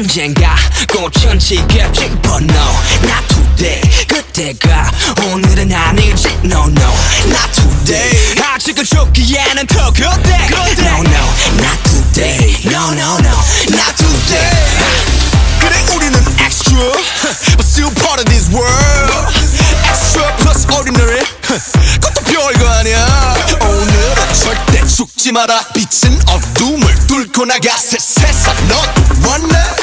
언젠가 꽃천지게 피번 no Not today 그때가 오늘은 아니지 no no. Not today 아직은 좋기에는 더 그때 그때 No no. Not today No no no. Not today. 그래 우리는 extra. But still part of this world. Extra plus ordinary. 그것도 별거 아니야. 오늘은 절대 죽지 마라. 빛은 어둠을 뚫고 나가 새넌 원해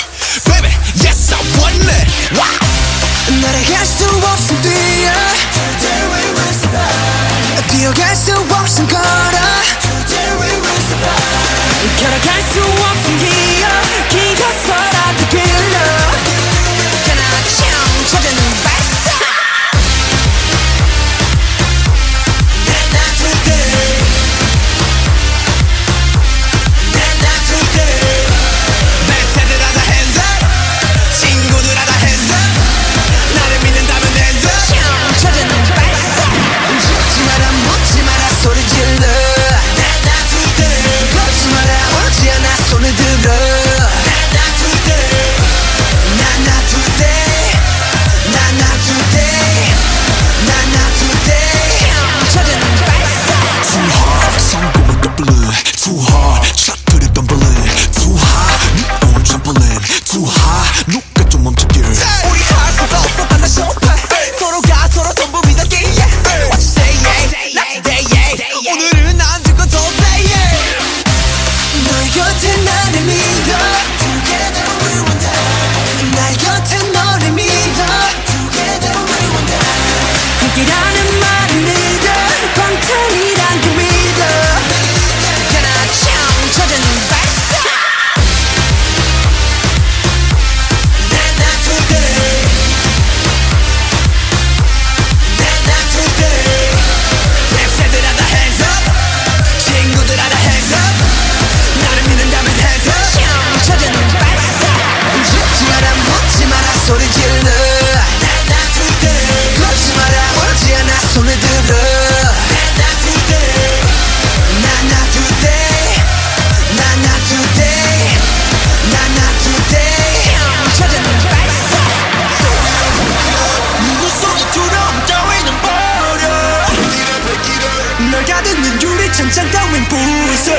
기억할수 없는 거라 그대를 위해서 봐 결혼할 수 없는 길 get out 찾은 인줄이 천장 따윈 부숴